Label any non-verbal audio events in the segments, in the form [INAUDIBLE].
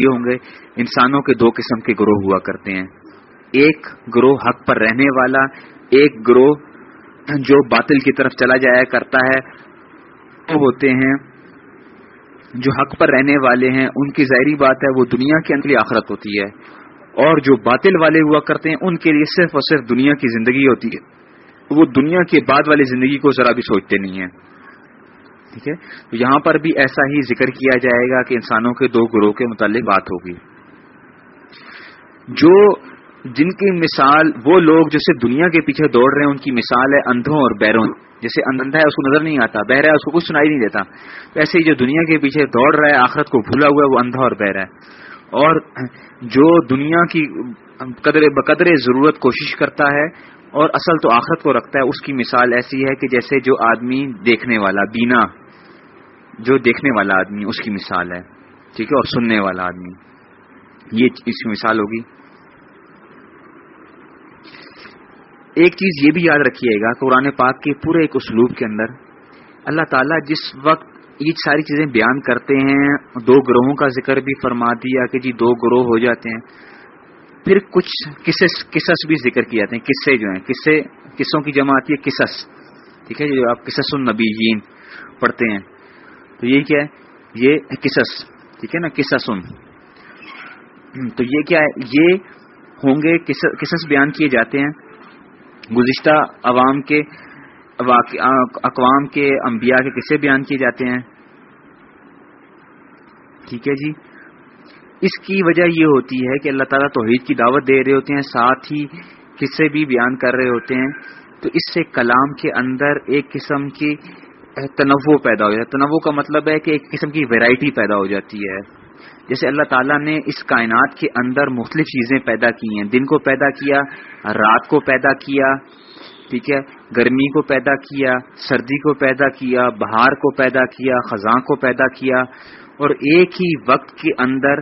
یہ ہوں گے، انسانوں کے دو قسم کے گروہ ہوا کرتے ہیں۔ ایک گروہ حق پر رہنے والا، ایک گروہ جو باطل کی طرف چلا جایا کرتا ہے۔ وہ ہوتے ہیں، جو حق پر رہنے والے ہیں، ان کی ظاہری بات ہے، وہ دنیا کے اندر آخرت ہوتی ہے۔ اور جو باطل والے ہوا کرتے ہیں، ان کے لیے صرف اور صرف دنیا کی زندگی ہوتی ہے۔ وہ دنیا کے بعد والی زندگی کو ذرا بھی سوچتے نہیں ہیں۔ ٹھیک ہے؟ تو یہاں پر بھی ایسا ہی ذکر کیا جائے گا کہ انسانوں کے دو گروہ کے متعلق بات ہوگی۔ جو جن کی مثال، وہ لوگ جیسے دنیا کے پیچھے دوڑ رہے ہیں، ان کی مثال ہے اندھوں اور بیروں جیسے اندھا ہے، اس کو نظر نہیں آتا، بہ رہا ہے، اس کو کچھ سنائی نہیں دیتا۔ ایسے ہی جو دنیا کے پیچھے دوڑ رہا ہے، آخرت کو بھولا ہوا ہے، وہ اندھا اور بہ رہا ہے۔ اور جو دنیا کی قدر، بقدر ضرورت کوشش کرتا ہے اور اصل تو آخرت کو رکھتا ہے، اس کی مثال ایسی ہے کہ جیسے جو آدمی دیکھنے والا، بینا۔ جو دیکھنے والا آدمی، اس کی مثال ہے، ٹھیک ہے، اور سننے والا آدمی۔ یہ اس کی مثال ہوگی۔ ایک چیز یہ بھی یاد رکھیے گا قرآن پاک کے پورے ایک اسلوب کے اندر اللہ تعالیٰ جس وقت یہ ساری چیزیں بیان کرتے ہیں، دو گروہوں کا ذکر بھی فرما دیا کہ جی دو گروہ ہو جاتے ہیں، پھر کچھ قصص بھی ذکر کیے جاتے ہیں۔ قصے جو ہیں، قصے، قصوں کی جمع آتی ہے قصص، ٹھیک ہے، جو آپ قصص النبیین پڑھتے ہیں۔ تو یہ کیا ہے؟ یہ قصص، ٹھیک ہے نا؟ قصص تو یہ کیا ہے؟ یہ ہوں گے قصص بیان کیے جاتے ہیں گزشتہ عوام کے اقوام کے انبیاء کے قصے بیان کیے جاتے ہیں۔ ٹھیک ہے جی؟ اس کی وجہ یہ ہوتی ہے کہ اللہ تعالیٰ توحید کی دعوت دے رہے ہوتے ہیں، ساتھ ہی قصے بھی بیان کر رہے ہوتے ہیں۔ تو اس سے کلام کے اندر ایک قسم کی تنوع پیدا ہو جاتا ہے۔ تنوع کا مطلب ہے کہ ایک قسم کی ویرائٹی پیدا ہو جاتی ہے۔ جیسے اللہ تعالیٰ نے اس کائنات کے اندر مختلف چیزیں پیدا کی ہیں۔ دن کو پیدا کیا، رات کو پیدا کیا، ٹھیک ہے، گرمی کو پیدا کیا، سردی کو پیدا کیا، بہار کو پیدا کیا، خزاں کو پیدا کیا۔ اور ایک ہی وقت کے اندر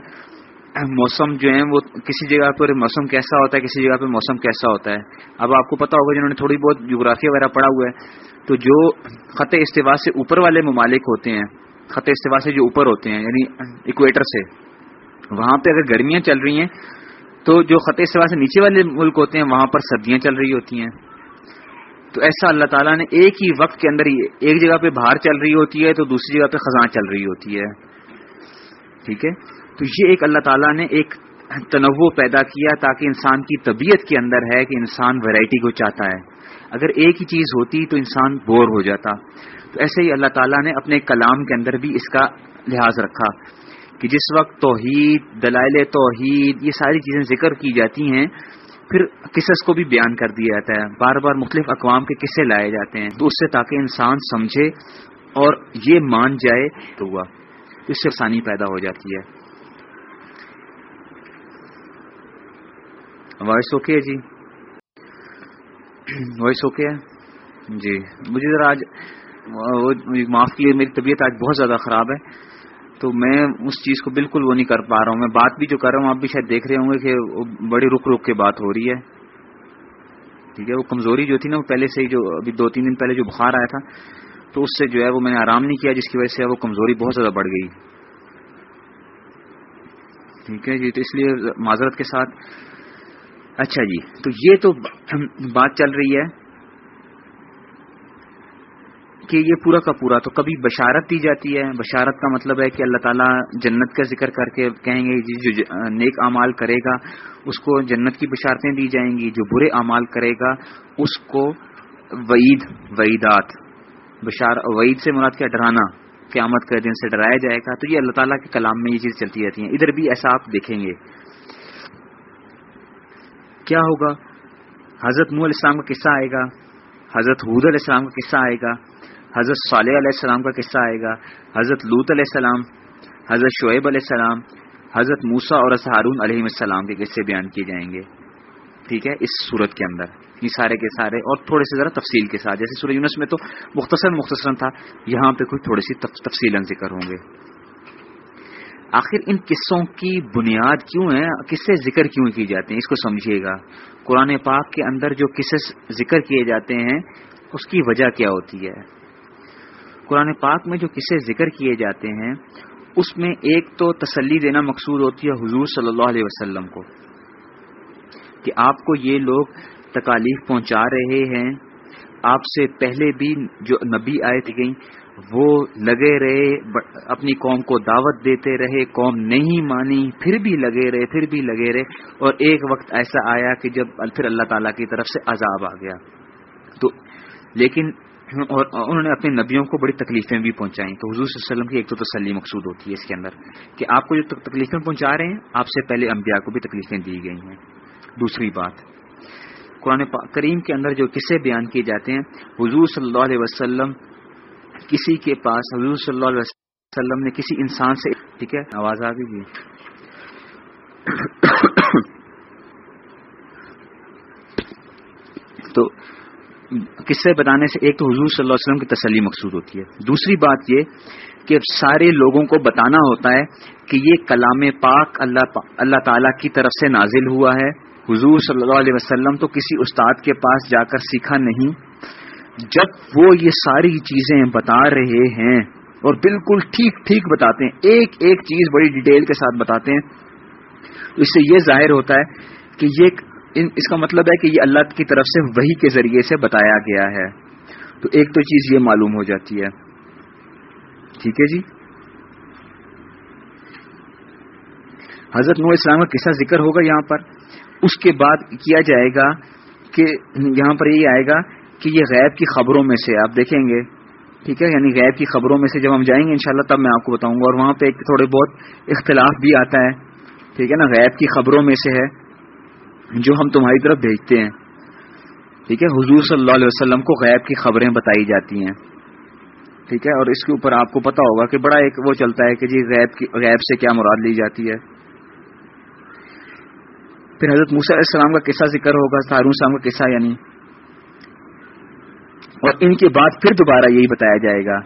موسم جو ہے وہ کسی جگہ پر موسم کیسا ہوتا ہے، کسی جگہ پہ موسم کیسا ہوتا ہے۔ اب آپ کو پتا ہوگا جنہوں نے تھوڑی بہت جغرافیہ وغیرہ پڑھا ہوا ہے، تو جو خط استوا سے اوپر والے ممالک ہوتے ہیں، خط استوا سے جو اوپر ہوتے ہیں یعنی اکویٹر سے، وہاں پہ اگر گرمیاں چل رہی ہیں، تو جو خط استوا سے نیچے والے ملک ہوتے ہیں، وہاں پر سردیاں چل رہی ہوتی ہیں۔ تو ایسا اللہ تعالیٰ نے ایک ہی وقت کے اندر ایک جگہ پہ باہر چل رہی ہوتی ہے، تو دوسری جگہ پہ خزاں چل رہی ہوتی ہے۔ ٹھیک ہے؟ تو یہ ایک اللہ تعالیٰ نے ایک تنوع پیدا کیا تاکہ انسان کی طبیعت کے اندر ہے کہ انسان ویرائٹی کو چاہتا ہے۔ اگر ایک ہی چیز ہوتی تو انسان بور ہو جاتا۔ تو ایسے ہی اللہ تعالیٰ نے اپنے کلام کے اندر بھی اس کا لحاظ رکھا کہ جس وقت توحید، دلائل توحید، یہ ساری چیزیں ذکر کی جاتی ہیں، پھر قصص کو بھی بیان کر دیا جاتا ہے۔ بار بار مختلف اقوام کے قصے لائے جاتے ہیں۔ تو اس سے تاکہ انسان سمجھے اور یہ مان جائے تو ہوا۔ اس سے آسانی پیدا ہو جاتی ہے۔ وائس اوکے جی؟ وائس اوکے ہے؟ جی مجھے ذرا آج معاف کیے میری طبیعت آج بہت زیادہ خراب ہے، تو میں اس چیز کو بالکل وہ نہیں کر پا رہا ہوں۔ میں بات بھی جو کر رہا ہوں، آپ بھی شاید دیکھ رہے ہوں گے کہ بڑی رک رک کے بات ہو رہی ہے۔ ٹھیک ہے، وہ کمزوری جو تھی نا، وہ پہلے سے ہی جو، ابھی دو تین دن پہلے جو بخار آیا تھا، تو اس سے جو ہے وہ میں نے آرام نہیں کیا، جس کی وجہ سے وہ کمزوری بہت زیادہ بڑھ گئی۔ ٹھیک ہے جی تو اس لیے معذرت کے ساتھ اچھا جی تو یہ تو بات چل رہی ہے کہ یہ پورا کا پورا، تو کبھی بشارت دی جاتی ہے؟ بشارت کا مطلب ہے کہ اللہ تعالیٰ جنت کا ذکر کر کے کہیں گے جی جو نیک اعمال کرے گا، اس کو جنت کی بشارتیں دی جائیں گی، جو برے اعمال کرے گا، اس کو وعید، وعیدات، بشار، وعید سے مراد کیا؟ ڈرانا، قیامت کے دن سے ڈرایا جائے گا۔ تو یہ اللہ تعالیٰ کے کلام میں یہ چیز چلتی رہتی ہیں۔ ادھر بھی ایسا آپ دیکھیں گے۔ کیا ہوگا؟ حضرت نو علیہ السلام کا قصہ آئے گا، حضرت حود علیہ السلام کا قصہ آئے گا، حضرت صالح علیہ السلام کا قصہ آئے گا، حضرت لوت علیہ السلام، حضرت شعیب علیہ السلام، حضرت موسا اور ہارون علیہ السلام کے قصے بیان کیے جائیں گے۔ ٹھیک ہے؟ اس صورت کے اندر، یہ سارے کے سارے، اور تھوڑے سے ذرا تفصیل کے ساتھ، جیسے سورہ یونس میں تو مختصر مختصر تھا، یہاں پہ کچھ تھوڑی سی تفصیل ذکر ہوں گے۔ آخر ان قصوں کی بنیاد کیوں ہے؟ قصے ذکر کیوں کی جاتے ہیں؟ اس کو سمجھیے گا۔ قرآن پاک کے اندر جو قصے ذکر کیے جاتے ہیں، اس کی وجہ کیا ہوتی ہے؟ قرآن پاک میں جو قصے ذکر کیے جاتے ہیں، اس میں ایک تو تسلی دینا مقصود ہوتی ہے حضور صلی اللہ علیہ وسلم کو، کہ آپ کو یہ لوگ تکالیف پہنچا رہے ہیں۔ آپ سے پہلے بھی جو نبی آئے تھے گئی وہ لگے رہے اپنی قوم کو دعوت دیتے رہے، قوم نہیں مانی، پھر بھی لگے رہے، پھر بھی لگے رہے۔ اور ایک وقت ایسا آیا کہ جب پھر اللہ تعالی کی طرف سے عذاب آ گیا۔ تو لیکن اور انہوں نے اپنے نبیوں کو بڑی تکلیفیں بھی پہنچائیں۔ تو حضور صلی اللہ علیہ وسلم کی ایک تو تسلی مقصود ہوتی ہے اس کے اندر کہ آپ کو جو تکلیفیں پہنچا رہے ہیں، آپ سے پہلے انبیاء کو بھی تکلیفیں دی گئی ہیں۔ دوسری بات، قرآن کریم کے اندر جو قصے بیان کیے جاتے ہیں، حضور صلی اللہ علیہ وسلم کسی کے پاس حضور صلی اللہ علیہ وسلم نے کسی انسان سے ٹھیک ہے، آواز آ گئی تو قصے بتانے سے ایک تو حضور صلی اللہ علیہ وسلم کی تسلی مقصود ہوتی ہے۔ دوسری بات یہ کہ سارے لوگوں کو بتانا ہوتا ہے کہ یہ کلام پاک اللہ اللہ تعالی کی طرف سے نازل ہوا ہے۔ حضور صلی اللہ علیہ وسلم تو کسی استاد کے پاس جا کر سیکھا نہیں۔ جب وہ یہ ساری چیزیں بتا رہے ہیں اور بالکل ٹھیک ٹھیک بتاتے ہیں، ایک ایک چیز بڑی ڈیٹیل کے ساتھ بتاتے ہیں، اس سے یہ ظاہر ہوتا ہے کہ یہ اس کا مطلب ہے کہ یہ اللہ کی طرف سے وہی کے ذریعے سے بتایا گیا ہے۔ تو ایک تو چیز یہ معلوم ہو جاتی ہے۔ ٹھیک ہے جی؟ حضرت نو اسلام کا قصہ ذکر ہوگا یہاں پر۔ اس کے بعد کیا جائے گا کہ یہاں پر یہ آئے گا کہ یہ غیب کی خبروں میں سے آپ دیکھیں گے، ٹھیک ہے؟ یعنی غیب کی خبروں میں سے جب ہم جائیں گے انشاءاللہ تب میں آپ کو بتاؤں گا۔ اور وہاں پہ ایک تھوڑے بہت اختلاف بھی آتا ہے، ٹھیک ہے نا؟ غیب کی خبروں میں سے ہے جو ہم تمہاری طرف بھیجتے ہیں۔ ٹھیک ہے؟ حضور صلی اللہ علیہ وسلم کو غیب کی خبریں بتائی جاتی ہیں۔ ٹھیک ہے؟ اور اس کے اوپر آپ کو پتا ہوگا کہ بڑا ایک وہ چلتا ہے کہ جی غیب کی، غیب سے کیا مراد لی جاتی ہے۔ پھر حضرت موسیٰ علیہ السلام کا قصہ ذکر ہوگا، تارون صاحب کا قصہ یعنی اور ان کے بعد پھر دوبارہ یہی بتایا جائے گا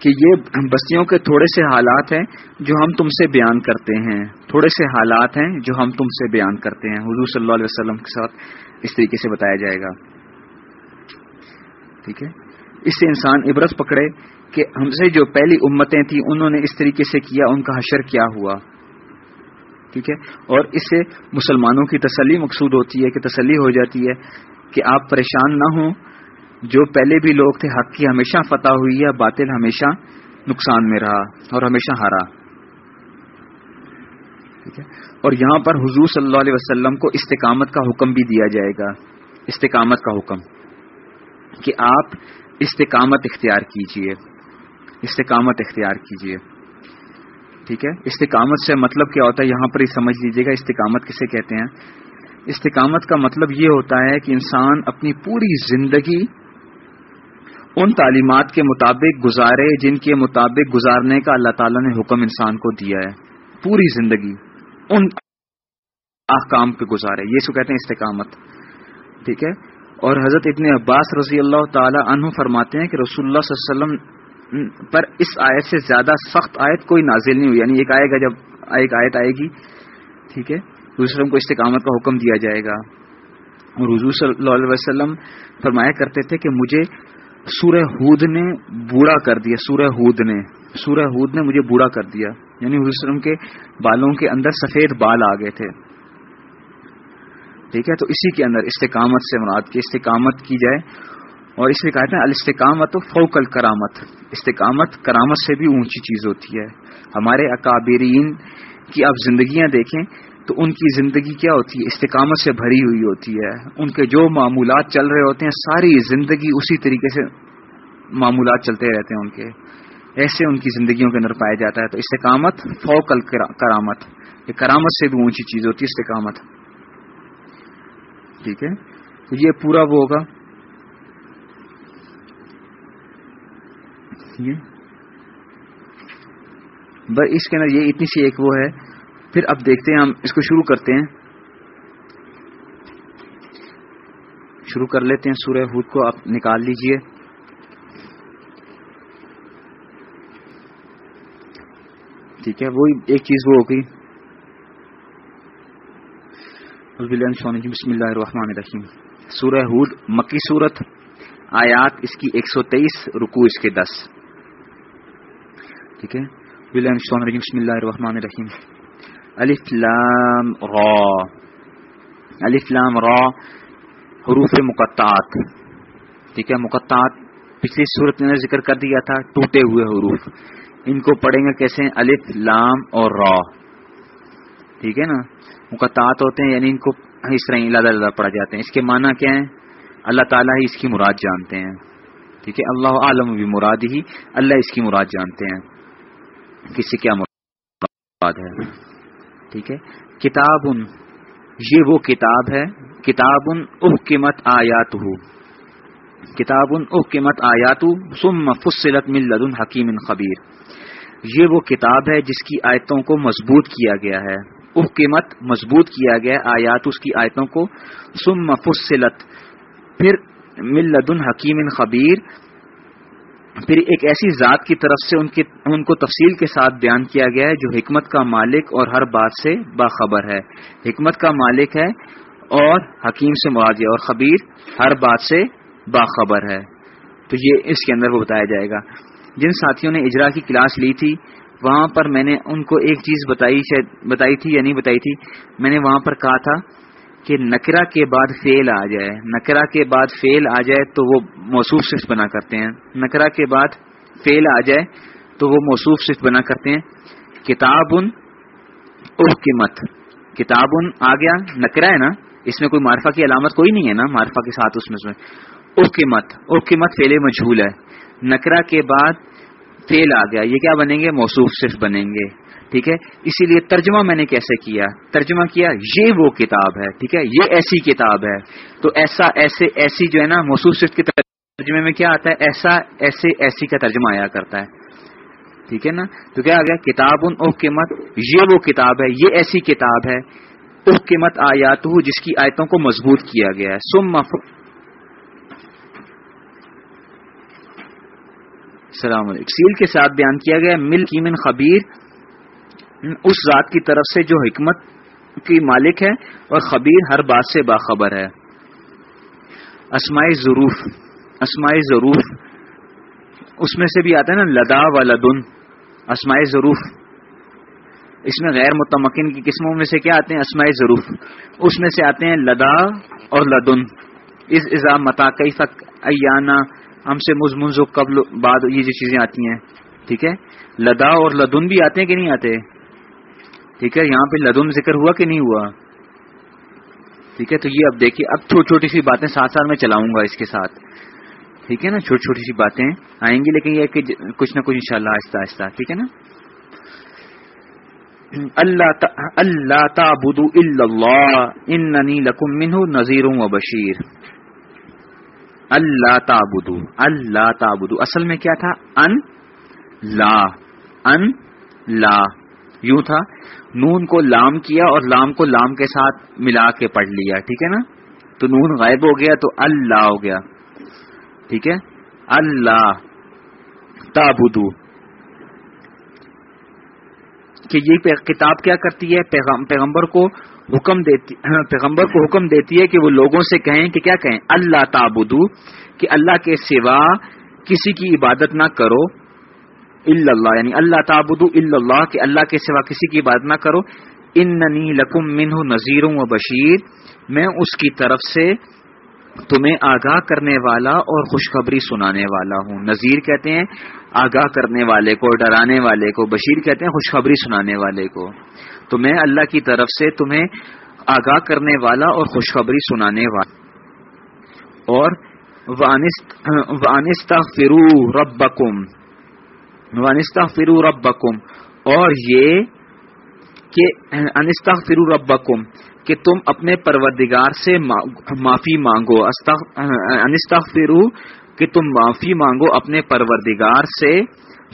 کہ یہ بستیوں کے تھوڑے سے حالات ہیں جو ہم تم سے بیان کرتے ہیں، تھوڑے سے حالات ہیں جو ہم تم سے بیان کرتے ہیں۔ حضور صلی اللہ علیہ وسلم کے ساتھ اس طریقے سے بتایا جائے گا۔ ٹھیک ہے؟ اس سے انسان عبرت پکڑے کہ ہم سے جو پہلی امتیں تھیں، انہوں نے اس طریقے سے کیا، ان کا حشر کیا ہوا۔ ٹھیک ہے؟ اور اس سے مسلمانوں کی تسلی مقصود ہوتی ہے، کہ تسلی ہو جاتی ہے کہ آپ پریشان نہ ہوں جو پہلے بھی لوگ تھے، حق کی ہمیشہ فتح ہوئی ہے، باطل ہمیشہ نقصان میں رہا اور ہمیشہ ہارا۔ ٹھیک ہے؟ اور یہاں پر حضور صلی اللہ علیہ وسلم کو استقامت کا حکم بھی دیا جائے گا۔ استقامت کا حکم کہ آپ استقامت اختیار کیجیے۔ استقامت اختیار کیجیے۔ ٹھیک ہے؟ استقامت سے مطلب کیا ہوتا ہے؟ یہاں پر ہی سمجھ لیجیے گا استقامت کسے کہتے ہیں۔ استقامت کا مطلب یہ ہوتا ہے کہ انسان اپنی پوری زندگی ان تعلیمات کے مطابق گزارے جن کے مطابق گزارنے کا اللہ تعالیٰ نے حکم انسان کو دیا ہے۔ پوری زندگی ان احکام کے گزارے۔ یہ سو کہتے ہیں استقامت۔ ٹھیک ہے؟ اور حضرت ابن عباس رضی اللہ تعالی عنہ فرماتے ہیں کہ رسول اللہ صلی اللہ علیہ وسلم پر اس آیت سے زیادہ سخت آیت کوئی نازل نہیں ہوئی۔ یعنی ایک آئے گا جب ایک آیت آئے گی۔ ٹھیک ہے؟ دوسروں کو استقامت کا حکم دیا جائے گا۔ اور حضور صلی اللہ علیہ وسلم فرمایا کرتے تھے کہ مجھے سورہ ہود نے بوڑھا کر دیا، سورہ ہود نے، سورہ ہود نے مجھے بوڑھا کر دیا۔ یعنی حضور وسلم کے بالوں کے اندر سفید بال آ گئے تھے۔ ٹھیک ہے؟ تو اسی کے اندر استقامت سے مراد کی، استقامت کی جائے۔ اور اس لیے کہتے ہیں الاستقامت فوکل کرامت استقامت کرامت سے بھی اونچی چیز ہوتی ہے۔ ہمارے اکابرین کی آپ زندگیاں دیکھیں تو ان کی زندگی کیا ہوتی ہے؟ استقامت سے بھری ہوئی ہوتی ہے۔ ان کے جو معمولات چل رہے ہوتے ہیں، ساری زندگی اسی طریقے سے معمولات چلتے رہتے ہیں ان کے۔ ایسے ان کی زندگیوں کے اندر پایا جاتا ہے۔ تو استقامت فوکل کرامت یہ کرامت سے بھی اونچی چیز ہوتی ہے، استقامت۔ ٹھیک ہے؟ تو یہ پورا وہ ہوگا۔ اس کے اندر یہ اتنی سی ایک وہ ہے۔ پھر اب دیکھتے ہیں ہم اس کو شروع کرتے ہیں۔ شروع کر لیتے ہیں سورہ ہود کو، آپ نکال لیجیے۔ ٹھیک ہے وہ ایک چیز وہ ہوگی بسم اللہ الرحمن الرحیم۔ سورہ ہود، مکی صورت آیات اس کی ایک سو تیئیس رکو اس کے دس۔ ٹھیک ہے؟ بسم اللہ الرحمن الرحیم۔ الف لام را. الف را حروف مقطعات. ٹھیک ہے؟ مقطعات پچھلی صورت میں ذکر کر دیا تھا، ٹوٹے ہوئے حروف. ان کو پڑھیں گے کیسے؟ الف لام اور را. ٹھیک ہے نا؟ مقطعات ہوتے ہیں یعنی ان کو اس طرح اللہ اللہ پڑھا جاتے ہیں۔ اس کے معنی کیا ہے اللہ تعالیٰ ہی اس کی مراد جانتے ہیں۔ ٹھیک ہے؟ اللہ عالم بھی مراد ہی اللہ اس کی مراد جانتے ہیں۔ کسی کیا مراد ہے؟ ٹھیک ہے؟ کتاب یہ وہ کتاب ہے کتاب احکمت آیات ہو کتاب احکمت آیات سم فصلت من لدن حکیم خبیر۔ یہ وہ کتاب ہے جس کی آیتوں کو مضبوط کیا گیا ہے۔ احکمت مضبوط کیا گیا، آیات اس کی آیتوں کو۔ سم فصلت، پھر مل لدن حکیم خبیر پھر ایک ایسی ذات کی طرف سے ان کی ان کو تفصیل کے ساتھ بیان کیا گیا ہے جو حکمت کا مالک اور ہر بات سے باخبر ہے۔ حکمت کا مالک ہے اور حکیم سے مراد اور خبیر ہر بات سے باخبر ہے۔ تو یہ اس کے اندر وہ بتایا جائے گا۔ جن ساتھیوں نے اجرا کی کلاس لی تھی، وہاں پر میں نے ان کو ایک چیز بتائی بتائی تھی یا نہیں بتائی تھی، میں نے وہاں پر کہا تھا کہ نکرا کے بعد فیل آ جائے۔ نکرا کے بعد فیل آ جائے تو وہ موصوف صرف بنا کرتے ہیں۔ نکرا کے بعد فیل آ جائے تو وہ موصوف صرف بنا کرتے ہیں۔ کتاب ان احکمت۔ کتاب ان آ گیا۔ نکرا ہے نا؟ اس میں کوئی مارفا کی علامت کوئی نہیں ہے نا؟ مارفا کے ساتھ اس میں احکمت۔ احکمت فیل مجھول ہے۔ نکرا کے بعد فیل آ گیا۔ یہ کیا بنیں گے؟ موصوف صرف بنیں گے۔ ٹھیک ہے؟ اسی لیے ترجمہ میں نے کیسے کیا؟ ترجمہ کیا، یہ وہ کتاب ہے، ٹھیک ہے؟ یہ ایسی کتاب ہے۔ تو ایسا ایسے ایسی جو ہے نا محسوس کے ترجمے میں کیا آتا ہے؟ ایسا ایسے ایسی کا ترجمہ آیا کرتا ہے۔ ٹھیک ہے نا؟ تو کیا آ گیا؟ کتاب ان قیمت یہ وہ کتاب ہے، یہ ایسی کتاب ہے قیمت آیات جس کی آیتوں کو مضبوط کیا گیا ہے۔ سم السلام علیکم۔ سیل کے ساتھ بیان کیا گیا مل کیمن خبیر اس ذات کی طرف سے جو حکمت کی مالک ہے اور خبیر ہر بات سے باخبر ہے۔ اسماعی ضروف اسماعی ضروف اس میں سے بھی آتا ہے نا، لدا و لدن اسماعی ضروف اس میں غیر متمکن کی قسموں میں سے کیا آتے ہیں؟ اسماعی ضروف اس میں سے آتے ہیں لدا اور لدن۔ اس ازا متا کئی فک ایانا، ہم سے مزمنز قبل، بعد یہ جو چیزیں آتی ہیں، ٹھیک ہے؟ لدا اور لدن بھی آتے ہیں کہ نہیں آتے؟ ٹھیک ہے، یہاں پہ لدن ذکر ہوا کہ نہیں ہوا؟ ٹھیک ہے، تو یہ اب دیکھیے، اب چھوٹی چھوٹی سی باتیں ساتھ ساتھ میں چلاؤں گا اس کے ساتھ۔ ٹھیک ہے نا، چھوٹی چھوٹی سی باتیں آئیں گی، لیکن یہ کہ کچھ نہ کچھ انشاءاللہ آہستہ آہستہ، ٹھیک ہے نا؟ [CLEARS THROAT] اللہ تعبد اللہ اننی لکم منہ نذیر و بشیر۔ اللہ تعبد اللہ تعبد اصل میں کیا تھا؟ ان، لا۔ ان، لا۔ یوں تھا، نون کو لام کیا اور لام کو لام کے ساتھ ملا کے پڑھ لیا، ٹھیک ہے نا؟ تو نون غائب ہو گیا تو اللہ ہو گیا، ٹھیک ہے؟ اللہ، تابدو۔ کہ یہ کتاب کیا کرتی ہے؟ پیغمبر کو حکم دیتی، [CLEARS THROAT] پیغمبر کو حکم دیتی ہے کہ وہ لوگوں سے کہیں کہ کیا کہیں؟ اللہ تابدو، کہ اللہ کے سوا کسی کی عبادت نہ کرو۔ اللہ یعنی اللہ تعبد اللہ، کہ اللہ کے سوا کسی کی بات نہ کرو. اننی لکم منہ نذیر و بشیر. میں اس کی طرف سے تمہیں آگاہ کرنے والا اور خوشخبری سنانے والا ہوں. نذیر کہتے ہیں آگاہ کرنے والے کو، ڈرانے والے کو، بشیر کہتے ہیں خوشخبری سنانے والے کو. تو میں اللہ کی طرف سے تمہیں آگاہ کرنے والا اور خوشخبری سنانے والا اور وانستہ فرو ربکم. انستا فرو رب اور یہ کہ انستا فرو کہ تم اپنے پروردگار سے معافی مانگو انستا فرو کہ تم معافی مانگو اپنے پروردگار سے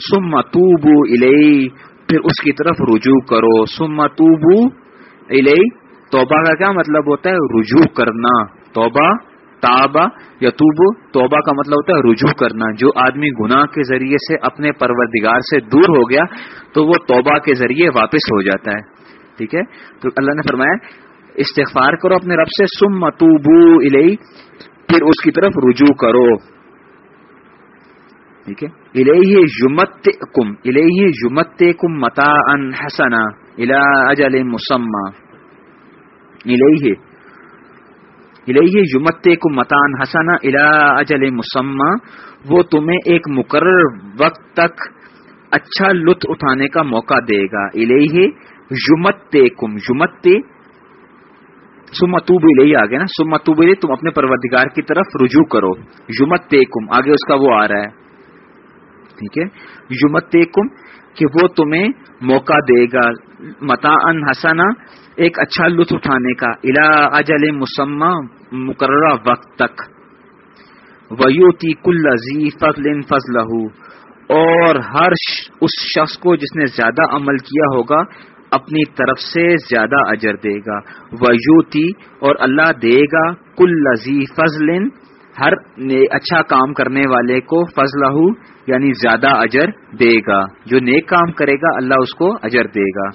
سم متوبو الئی پھر اس کی طرف رجوع کرو سم متوبو الئی توبہ کا کیا مطلب ہوتا ہے؟ رجوع کرنا، توبہ تابا یا توبو، توبہ کا مطلب ہوتا ہے رجوع کرنا۔ جو آدمی گناہ کے ذریعے سے اپنے پروردگار سے دور ہو گیا، تو وہ توبہ کے ذریعے واپس ہو جاتا ہے۔ ٹھیک ہے؟ تو اللہ نے فرمایا، استغفار کرو اپنے رب سے سم متوبو الئی پھر اس کی طرف رجوع کرو۔ ٹھیک ہے؟ الہ یمت کم الہ یمت کم متا ان حسنا الا اجل مسمہ الہ الہ یمت کم متان حسنا الا اجل مسمہ، وہ تمہیں ایک مقرر وقت تک اچھا لطف اٹھانے کا موقع دے گا۔ الہ یمت کم یمت سمتوب لے آ نا سمتوب لے تم اپنے پروردگار کی طرف رجوع کرو۔ یمت کم آگے اس کا وہ آ رہا ہے۔ ٹھیک ہے؟ یمت کم کہ وہ تمہیں موقع دے گا۔ متا ان حسنا، ایک اچھا لطف اٹھانے کا۔ الا اجل مسمہ مقررہ وقت تک۔ ویوتی کل فضل فضل اور ہر اس شخص کو جس نے زیادہ عمل کیا ہوگا، اپنی طرف سے زیادہ اجر دے گا۔ ویوتی اور اللہ دے گا۔ کل لذی فضل ہر اچھا کام کرنے والے کو فضلہ یعنی زیادہ اجر دے گا۔ جو نیک کام کرے گا، اللہ اس کو اجر دے گا۔